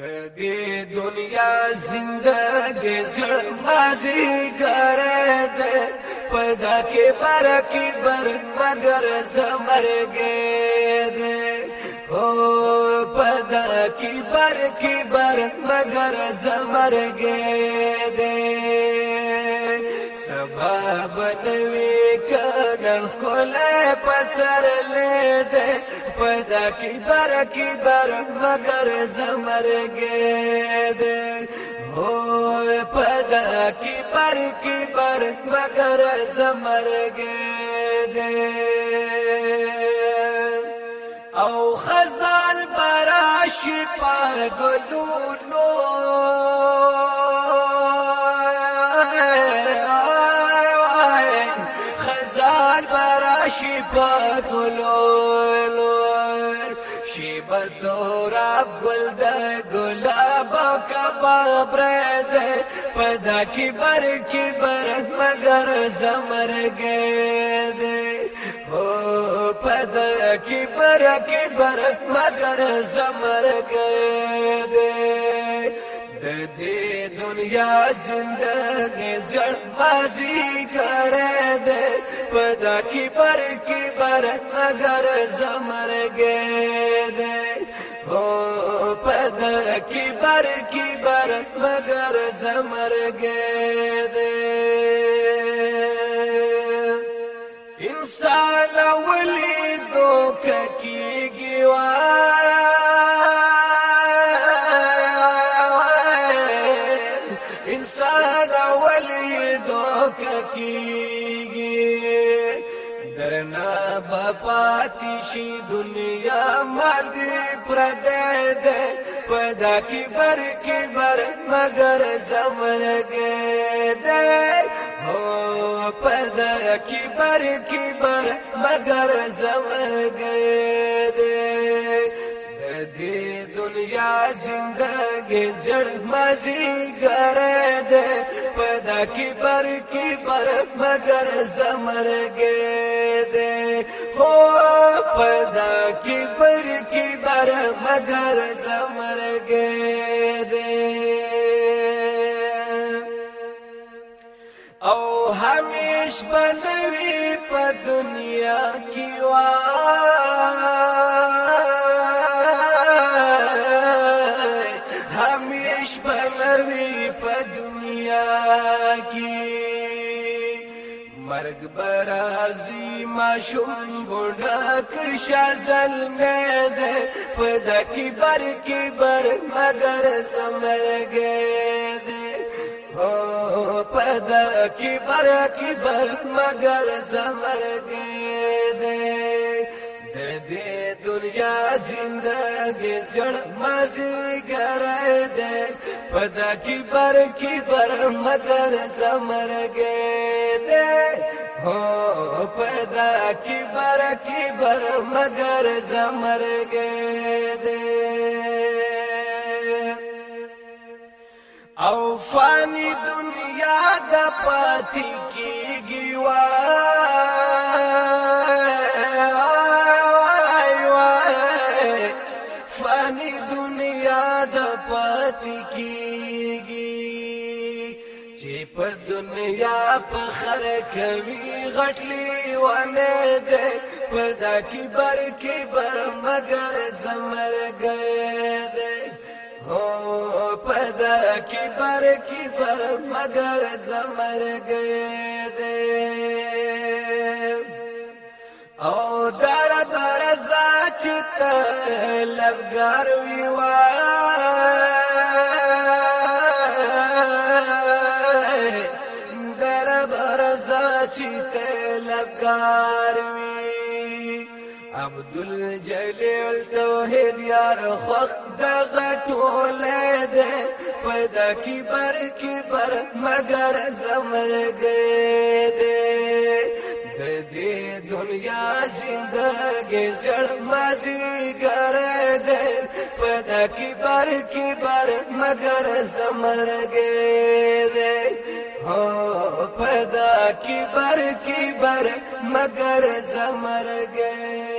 د دې دنیا زندګي زړ مازي ګره ده پدا کې پر کې بر مگر زمرګې ده او پدا کې بر کې بر مگر زمرګې ده سبب نوې کنه خلک سر لیټه پیدا کی بر کی بر مگر زمرګې دې هو پیدا کی بر کی بر مگر زمرګې دې او خزال براشي په ګلونو شیبا گلور شیبا دورا گل دا گلابا کباب رید پدا کی بر کی برک مگر زمر گید پدا کی برک برک مگر زمر گید د دې دنیا زندګي زړ بازی کرے دے پدا کی پر کی پر اگر زمر گئے دے ہو پدا کی پر کی پر مگر زمر گئے دے انسان ولی دوکه کیږي وای انسان ولی دوک کی درنا بپاتی شي دنیا باندې پردې ده پدا کی بر کی بر مگر زمرګې ده هو پدا کی بر کی بر مگر زمرګې یا زندگی زړ مزي ګره ده پدا کی پر کی پر مگر زمرګه ده خو پدا کی پر کی پر مگر زمرګه ده او همیش بدوی په دنیا کې وای وی په دنیا کې مرګ برازي ما شوم ګډه کښ ازل مې ده په دکی بر کې بر مگر سمرګې ده او په دکی بر کې بر مگر سمرګې ده د دې دنیا زندګي زړ مزګر ده پدا کی بر کی بر مگر سمر گئے دے ہو پدا کی بر کی بر مگر سمر گئے دے او فانی دنیا د پاتی کی گیوا فانی دنیا یاد پات کیږي چې په دنیا په خر کوي غټلی ونه ده پدا کی بر کی بر مگر زمر گئے ده هو پدا کی بر کی بر مگر زمر گئے ده او دار دار زاچ ته لبګار ویوار رضا چې طلبګار وي عبد الجلیل توحید یار خوخ د غټول دې پیدا کی بر کی بر مگر زمرګ دې د دې دنیا زندګي زړ مزي ګر دې پدا کی بار کی بار مگر زمرګ دې هو پدا کی بر کی بر مگر زمر گئے